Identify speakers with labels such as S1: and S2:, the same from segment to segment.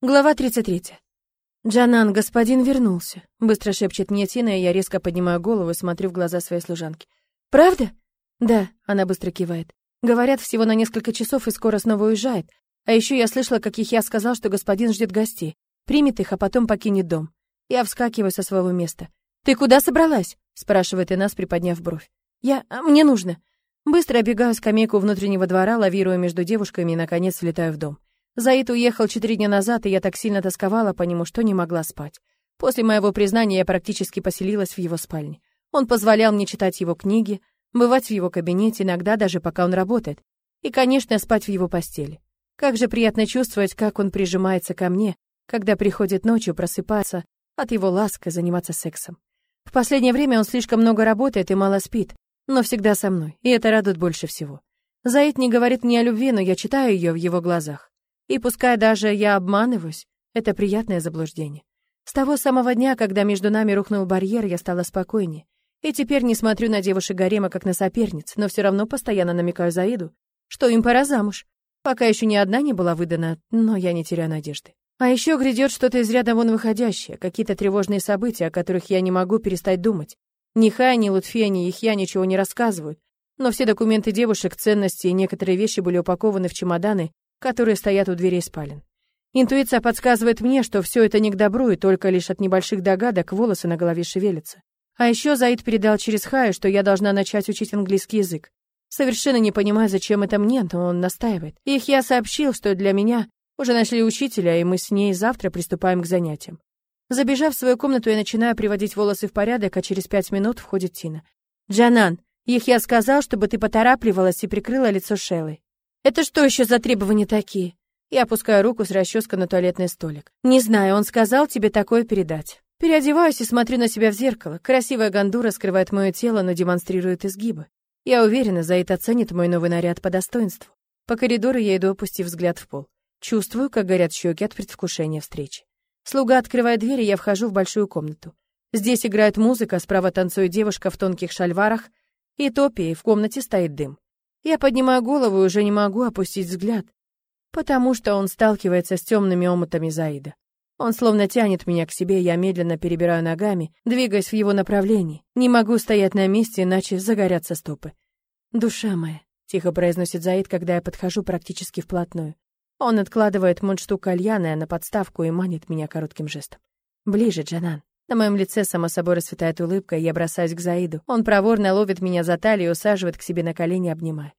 S1: Глава 33. «Джанан, господин вернулся», — быстро шепчет мне Тина, и я резко поднимаю голову и смотрю в глаза своей служанки. «Правда?» «Да», — она быстро кивает. «Говорят, всего на несколько часов и скоро снова уезжает. А еще я слышала, как Ихья сказал, что господин ждет гостей, примет их, а потом покинет дом. Я вскакиваю со своего места. «Ты куда собралась?» — спрашивает Инас, приподняв бровь. «Я... А, мне нужно». Быстро обегаю скамейку внутреннего двора, лавируя между девушками и, наконец, влетаю в дом. Заид уехал четыре дня назад, и я так сильно тосковала по нему, что не могла спать. После моего признания я практически поселилась в его спальне. Он позволял мне читать его книги, бывать в его кабинете, иногда даже пока он работает. И, конечно, спать в его постели. Как же приятно чувствовать, как он прижимается ко мне, когда приходит ночью просыпаться от его ласка заниматься сексом. В последнее время он слишком много работает и мало спит, но всегда со мной, и это радует больше всего. Заид не говорит мне о любви, но я читаю ее в его глазах. И пускай даже я обманываюсь, это приятное заблуждение. С того самого дня, когда между нами рухнул барьер, я стала спокойнее. И теперь не смотрю на девушек гарема как на соперниц, но все равно постоянно намекаю Заиду, что им пора замуж. Пока еще ни одна не была выдана, но я не теряю надежды. А еще грядет что-то из ряда вон выходящее, какие-то тревожные события, о которых я не могу перестать думать. Ни Хай, ни Лутфия, ни Ихья ничего не рассказывают, но все документы девушек, ценности и некоторые вещи были упакованы в чемоданы которые стоят у дверей спален. Интуиция подсказывает мне, что все это не к добру, и только лишь от небольших догадок волосы на голове шевелятся. А еще Заид передал через Хаю, что я должна начать учить английский язык. Совершенно не понимаю, зачем это мне, но он настаивает. Их я сообщил, что для меня уже нашли учителя, и мы с ней завтра приступаем к занятиям. Забежав в свою комнату, я начинаю приводить волосы в порядок, а через пять минут входит Тина. «Джанан, их я сказал, чтобы ты поторапливалась и прикрыла лицо Шеллой. Это что еще за требования такие? Я опускаю руку с расческой на туалетный столик. Не знаю, он сказал тебе такое передать. Переодеваюсь и смотрю на себя в зеркало. Красивая гандура скрывает мое тело, но демонстрирует изгибы. Я уверена, Заид оценит мой новый наряд по достоинству. По коридору я иду, опустив взгляд в пол. Чувствую, как горят щеки от предвкушения встречи. Слуга открывает дверь, и я вхожу в большую комнату. Здесь играет музыка, справа танцует девушка в тонких шальварах и топе, и в комнате стоит дым. Я поднимаю голову и уже не могу опустить взгляд, потому что он сталкивается с темными омутами Заида. Он словно тянет меня к себе, я медленно перебираю ногами, двигаясь в его направлении. Не могу стоять на месте, иначе загорятся стопы. «Душа моя», — тихо произносит Заид, когда я подхожу практически вплотную. Он откладывает мундштук кальяна на подставку и манит меня коротким жестом. «Ближе, Джанан». На моем лице само собой расцветает улыбка, и я бросаюсь к Заиду. Он проворно ловит меня за талию и усаживает к себе на колени, обнимая.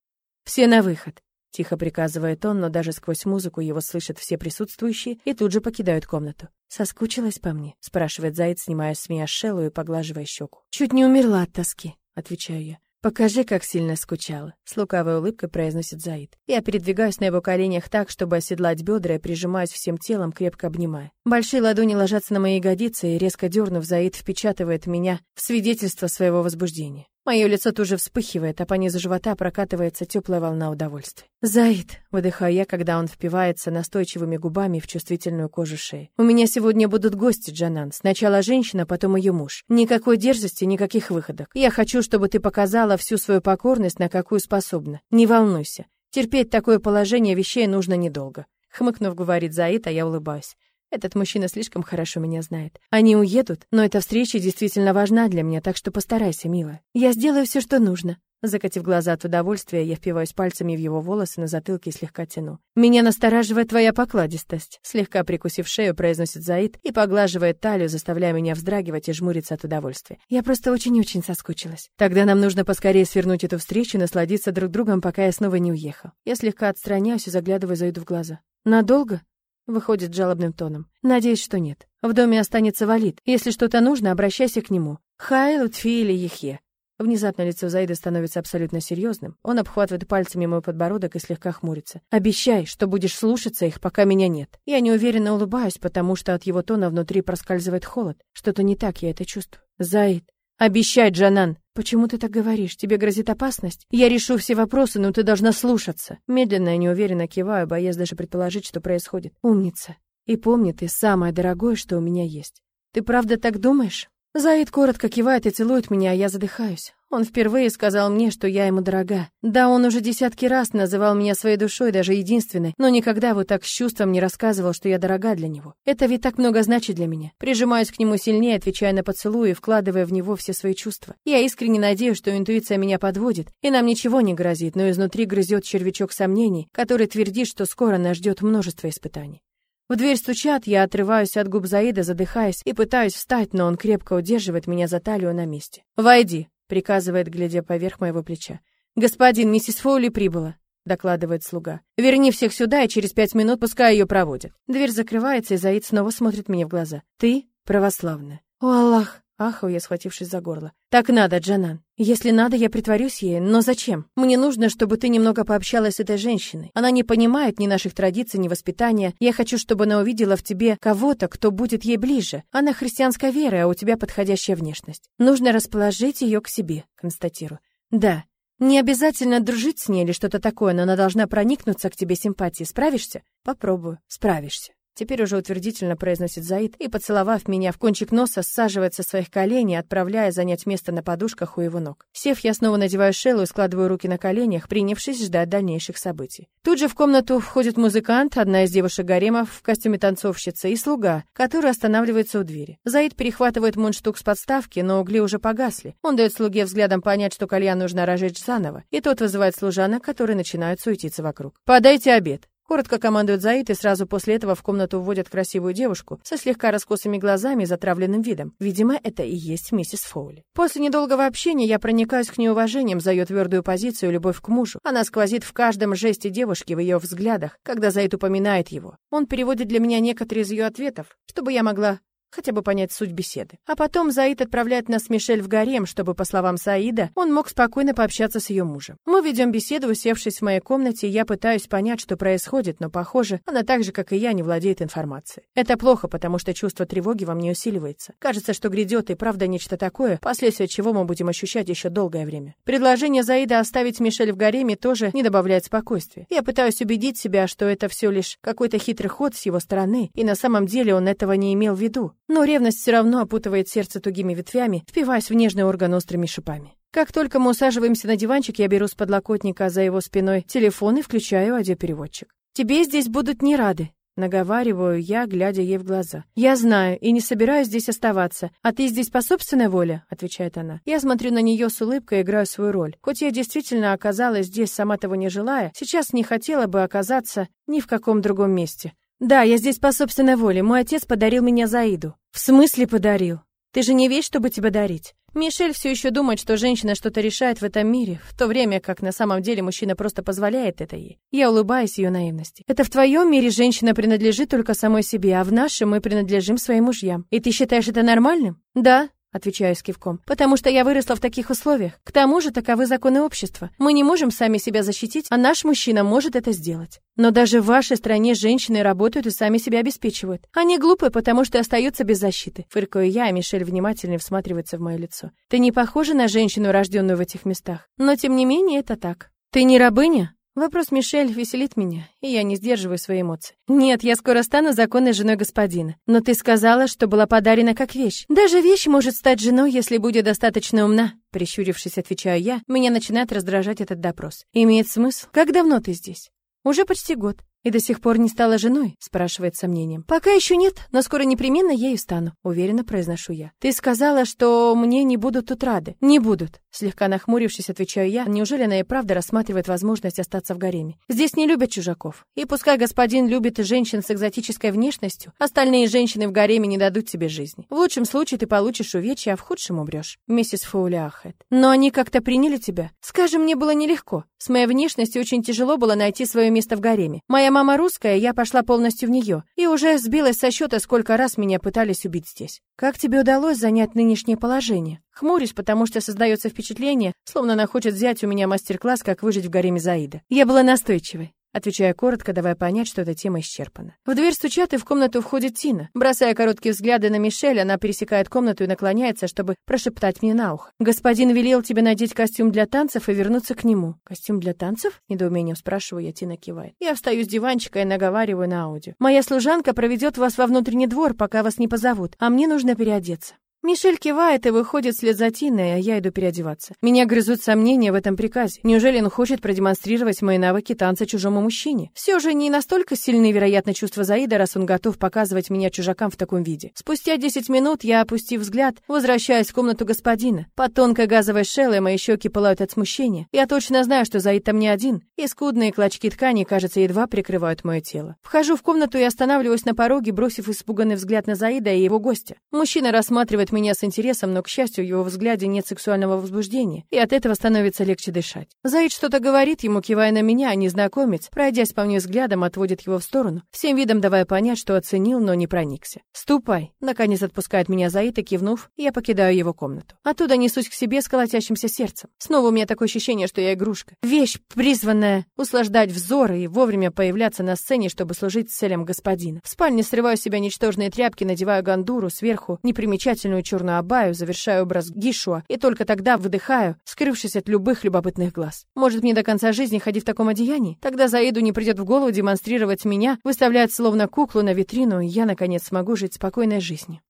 S1: «Все на выход», — тихо приказывает он, но даже сквозь музыку его слышат все присутствующие и тут же покидают комнату. «Соскучилась по мне?» — спрашивает Заид, снимая с меня шелу и поглаживая щеку. «Чуть не умерла от тоски», — отвечаю я. «Покажи, как сильно скучала», — с лукавой улыбкой произносит Заид. Я передвигаюсь на его коленях так, чтобы оседлать бедра и прижимаюсь всем телом, крепко обнимая. Большие ладони ложатся на мои ягодицы, и резко дернув, Заид впечатывает меня в свидетельство своего возбуждения. Мое лицо тут же вспыхивает, а по низу живота прокатывается теплая волна удовольствия. «Заид!» — выдыхаю я, когда он впивается настойчивыми губами в чувствительную кожу шеи. «У меня сегодня будут гости, Джанан. Сначала женщина, потом ее муж. Никакой дерзости, никаких выходок. Я хочу, чтобы ты показала всю свою покорность, на какую способна. Не волнуйся. Терпеть такое положение вещей нужно недолго». Хмыкнув, говорит Заид, а я улыбаюсь. Этот мужчина слишком хорошо меня знает. Они уедут, но эта встреча действительно важна для меня, так что постарайся, милая. Я сделаю все, что нужно. Закатив глаза от удовольствия, я впиваюсь пальцами в его волосы на затылке и слегка тяну. «Меня настораживает твоя покладистость», — слегка прикусив шею, произносит Заид и поглаживает талию, заставляя меня вздрагивать и жмуриться от удовольствия. «Я просто очень-очень соскучилась. Тогда нам нужно поскорее свернуть эту встречу и насладиться друг другом, пока я снова не уехал». Я слегка отстраняюсь и заглядываю Заиду в глаза. «Надолго?» Выходит жалобным тоном. Надеюсь, что нет. В доме останется валид. Если что-то нужно, обращайся к нему. Хай, Лутфи или Ехе. Внезапно лицо Заида становится абсолютно серьезным. Он обхватывает пальцами мой подбородок и слегка хмурится. «Обещай, что будешь слушаться их, пока меня нет». Я неуверенно улыбаюсь, потому что от его тона внутри проскальзывает холод. Что-то не так, я это чувствую. «Заид, обещай, Джанан!» «Почему ты так говоришь? Тебе грозит опасность? Я решу все вопросы, но ты должна слушаться». Медленно и неуверенно киваю, боясь даже предположить, что происходит. «Умница. И помни, ты самое дорогое, что у меня есть. Ты правда так думаешь?» Заид коротко кивает и целует меня, а я задыхаюсь. Он впервые сказал мне, что я ему дорога. Да, он уже десятки раз называл меня своей душой, даже единственной, но никогда вот так с чувством не рассказывал, что я дорога для него. Это ведь так много значит для меня. Прижимаюсь к нему сильнее, отвечая на поцелуи, вкладывая в него все свои чувства. Я искренне надеюсь, что интуиция меня подводит, и нам ничего не грозит, но изнутри грызет червячок сомнений, который твердит, что скоро нас ждет множество испытаний. В дверь стучат, я отрываюсь от губ Заида, задыхаясь, и пытаюсь встать, но он крепко удерживает меня за талию на месте. «Войди», — приказывает, глядя поверх моего плеча. «Господин, миссис Фоули прибыла», — докладывает слуга. «Верни всех сюда, и через пять минут пускай ее проводят». Дверь закрывается, и Заид снова смотрит мне в глаза. «Ты православная». «О, Аллах!» Ахаю я, схватившись за горло. «Так надо, Джанан. Если надо, я притворюсь ей, но зачем? Мне нужно, чтобы ты немного пообщалась с этой женщиной. Она не понимает ни наших традиций, ни воспитания. Я хочу, чтобы она увидела в тебе кого-то, кто будет ей ближе. Она христианской веры, а у тебя подходящая внешность. Нужно расположить ее к себе», констатирую. «Да, не обязательно дружить с ней или что-то такое, но она должна проникнуться к тебе симпатией. Справишься? Попробую. Справишься. Теперь уже утвердительно произносит Заид и, поцеловав меня в кончик носа, саживает со своих коленей, отправляя занять место на подушках у его ног. Сев, я снова надеваю шелу и складываю руки на коленях, принявшись ждать дальнейших событий. Тут же в комнату входит музыкант, одна из девушек гаремов в костюме танцовщицы и слуга, который останавливается у двери. Заид перехватывает мундштук с подставки, но угли уже погасли. Он дает слуге взглядом понять, что кальян нужно разжечь заново, и тот вызывает служанок, которые начинают суетиться вокруг. «Подайте обед», Коротко командует Заид, и сразу после этого в комнату вводят красивую девушку со слегка раскосыми глазами и затравленным видом. Видимо, это и есть миссис Фоули. После недолгого общения я проникаюсь к ней уважением за ее твердую позицию и любовь к мужу. Она сквозит в каждом жесте девушки, в ее взглядах, когда Заид упоминает его. Он переводит для меня некоторые из ее ответов, чтобы я могла хотя бы понять суть беседы. А потом Заид отправляет нас с Мишель в гарем, чтобы, по словам Саида, он мог спокойно пообщаться с ее мужем. Мы ведем беседу, усевшись в моей комнате, я пытаюсь понять, что происходит, но, похоже, она так же, как и я, не владеет информацией. Это плохо, потому что чувство тревоги во мне усиливается. Кажется, что грядет и правда нечто такое, последствия чего мы будем ощущать еще долгое время. Предложение Заида оставить Мишель в гареме тоже не добавляет спокойствия. Я пытаюсь убедить себя, что это все лишь какой-то хитрый ход с его стороны, и на самом деле он этого не имел в виду. Но ревность все равно опутывает сердце тугими ветвями, впиваясь в нежный орган острыми шипами. Как только мы усаживаемся на диванчик, я беру с подлокотника за его спиной телефон и включаю аудиопереводчик. «Тебе здесь будут не рады», — наговариваю я, глядя ей в глаза. «Я знаю и не собираюсь здесь оставаться. А ты здесь по собственной воле?» — отвечает она. Я смотрю на нее с улыбкой и играю свою роль. Хоть я действительно оказалась здесь, сама того не желая, сейчас не хотела бы оказаться ни в каком другом месте. Да, я здесь по собственной воле. Мой отец подарил меня Заиду. В смысле подарил? Ты же не вещь, чтобы тебя дарить. Мишель все еще думает, что женщина что-то решает в этом мире, в то время как на самом деле мужчина просто позволяет это ей. Я улыбаюсь ее наивности. Это в твоем мире женщина принадлежит только самой себе, а в нашем мы принадлежим своим мужьям. И ты считаешь это нормальным? Да, Отвечаю с кивком. «Потому что я выросла в таких условиях. К тому же таковы законы общества. Мы не можем сами себя защитить, а наш мужчина может это сделать. Но даже в вашей стране женщины работают и сами себя обеспечивают. Они глупые, потому что остаются без защиты». Фыркаю я, а Мишель внимательно всматривается в мое лицо. «Ты не похожа на женщину, рожденную в этих местах. Но тем не менее это так. Ты не рабыня?» Вопрос Мишель веселит меня, и я не сдерживаю свои эмоции. Нет, я скоро стану законной женой господина. Но ты сказала, что была подарена как вещь. Даже вещь может стать женой, если будет достаточно умна. Прищурившись, отвечаю я, меня начинает раздражать этот допрос. Имеет смысл? Как давно ты здесь? Уже почти год. «И до сих пор не стала женой?» — спрашивает с сомнением. «Пока еще нет, но скоро непременно ею стану», — уверенно произношу я. «Ты сказала, что мне не будут тут рады». «Не будут», — слегка нахмурившись, отвечаю я. Неужели она и правда рассматривает возможность остаться в гареме? «Здесь не любят чужаков. И пускай господин любит женщин с экзотической внешностью, остальные женщины в гареме не дадут тебе жизни. В лучшем случае ты получишь увечья, а в худшем умрешь». Миссис Фоули ахает. «Но они как-то приняли тебя. Скажем, мне было нелегко. С моей внешностью очень тяжело было найти свое место в гареме. Моя мама русская, я пошла полностью в нее, и уже сбилась со счета, сколько раз меня пытались убить здесь. Как тебе удалось занять нынешнее положение? Хмурюсь, потому что создается впечатление, словно она хочет взять у меня мастер-класс, как выжить в гареме Заида. Я была настойчивой. Отвечая коротко, давая понять, что эта тема исчерпана. В дверь стучат, и в комнату входит Тина. Бросая короткие взгляды на Мишель, она пересекает комнату и наклоняется, чтобы прошептать мне на ухо. «Господин велел тебе надеть костюм для танцев и вернуться к нему». «Костюм для танцев?» Недоумением спрашиваю я, Тина кивает. Я встаю с диванчика и наговариваю на аудио. «Моя служанка проведет вас во внутренний двор, пока вас не позовут, а мне нужно переодеться». Мишель кивает и выходит вслед за Тиной, а я иду переодеваться. Меня грызут сомнения в этом приказе. Неужели он хочет продемонстрировать мои навыки танца чужому мужчине? Все же не настолько сильны, вероятно, чувства Заида, раз он готов показывать меня чужакам в таком виде. Спустя 10 минут я, опустив взгляд, возвращаюсь в комнату господина. Под тонкой газовой шелой мои щеки пылают от смущения. Я точно знаю, что Заид там не один, и скудные клочки ткани, кажется, едва прикрывают мое тело. Вхожу в комнату и останавливаюсь на пороге, бросив испуганный взгляд на Заида и его гостя. Мужчина рассматривает смотрит меня с интересом, но, к счастью, в его взгляде нет сексуального возбуждения, и от этого становится легче дышать. Заид что-то говорит ему, кивая на меня, а незнакомец, пройдясь по мне взглядом, отводит его в сторону, всем видом давая понять, что оценил, но не проникся. «Ступай!» Наконец отпускает меня Заид, и, кивнув, я покидаю его комнату. Оттуда несусь к себе с колотящимся сердцем. Снова у меня такое ощущение, что я игрушка. Вещь, призванная услаждать взоры и вовремя появляться на сцене, чтобы служить целям господина. В спальне срываю с себя ничтожные тряпки, надеваю гандуру, сверху непримечательную длинную черную абаю, завершаю образ Гишуа и только тогда выдыхаю, скрывшись от любых любопытных глаз. Может, мне до конца жизни ходить в таком одеянии? Тогда Заиду не придет в голову демонстрировать меня, выставлять словно куклу на витрину, и я, наконец, смогу жить спокойной жизнью.